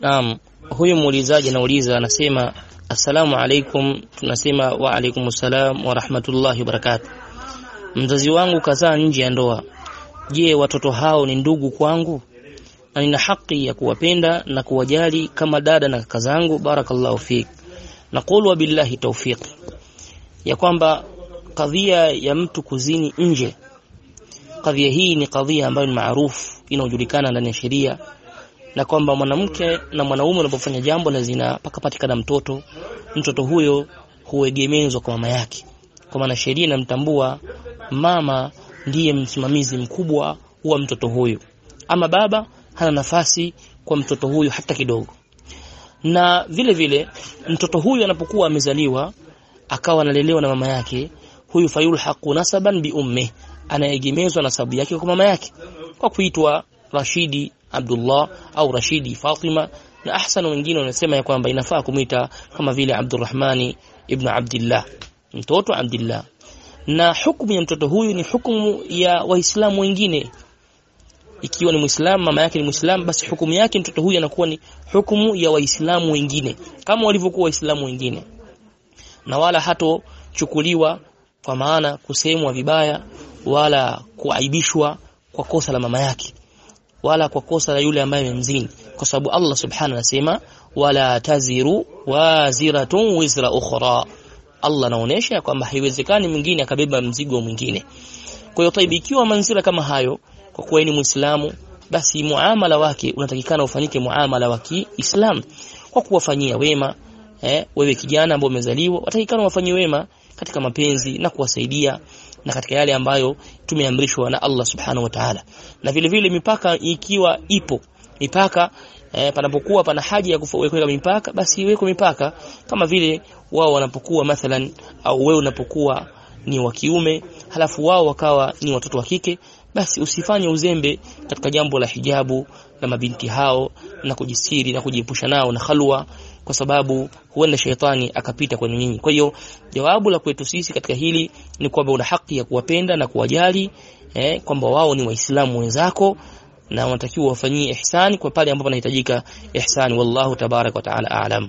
Naam, huyu muulizaji anauliza anasema assalamu alaikum, tunasema wa alaikum salam wa rahmatullahi wa barakatuh. Mzazi wangu kazaa nje ya ndoa. Je, watoto hao ni ndugu kwangu? Na nina haki ya kuwapenda na kuwajali kama dada na kaka zangu. Barakallahu fik. Naqulu billahi tawfiq. Ya kwamba kadhia ya mtu kuzini nje, kadhia hii ni kadhia ambayo ni maarufu, inayojulikana ndani ya sheria na kwamba mwanamke na mwanaume wanapofanya jambo na zina pakapatikana mtoto, mtoto huyo huegemezwa kwa mama yake, kwa maana sheria inamtambua mama ndiye msimamizi mkubwa wa mtoto huyo, ama baba hana nafasi kwa mtoto huyo hata kidogo. Na vile vile mtoto huyu anapokuwa amezaliwa akawa analelewa na mama yake, huyu fayulhaqu nasaban bi ummi, anaegemezwa nasabu yake kwa mama yake kwa kuitwa Rashidi Abdullah au Rashidi Fatima na ahsan wengine wanasema ya kwamba inafaa kumwita kama vile Abdurrahmani ibn Abdullah, mtoto Abdullah. na hukumu ya mtoto huyu ni hukumu ya waislamu wengine. Ikiwa ni muislamu mama yake ni muislamu basi hukumu yake mtoto huyu anakuwa ni hukumu ya waislamu wengine kama walivyokuwa waislamu wengine. Na wala hatochukuliwa kwa maana kusemwa vibaya wala kuaibishwa kwa kosa la mama yake wala kwa kosa la yule ambaye amemzini. Kwa sababu Allah subhanahu anasema wala taziru waziratun wizra ukhra. Allah anaonesha kwamba haiwezekani mwingine akabeba mzigo mwingine. Kwa hiyo taibi ikiwa manzila kama hayo kwa kuwa ni muislamu basi muamala wake unatakikana ufanyike muamala wa Kiislamu. Kwa kuwafanyia wema eh, wewe kijana ambaye umezaliwa watakikana wafanyie wema katika mapenzi na kuwasaidia na katika yale ambayo tumeamrishwa na Allah subhanahu wa ta'ala. Na vile vile mipaka ikiwa ipo mipaka eh, panapokuwa pana haja ya kuweka mipaka basi iwekwe mipaka. Kama vile wao wanapokuwa mathalan au wewe unapokuwa ni wa kiume halafu wao wakawa ni watoto wa kike basi usifanye uzembe katika jambo la hijabu na mabinti hao na kujisiri na kujiepusha nao na khalwa kwa sababu huenda sheitani akapita kwenye nyinyi. Kwa hiyo jawabu la kwetu sisi katika hili ni kwamba una haki ya kuwapenda na kuwajali eh, kwamba wao ni waislamu wenzako na wanatakiwa wafanyie ihsani kwa pale ambapo anahitajika ihsani. Wallahu tabarak wa taala aalam.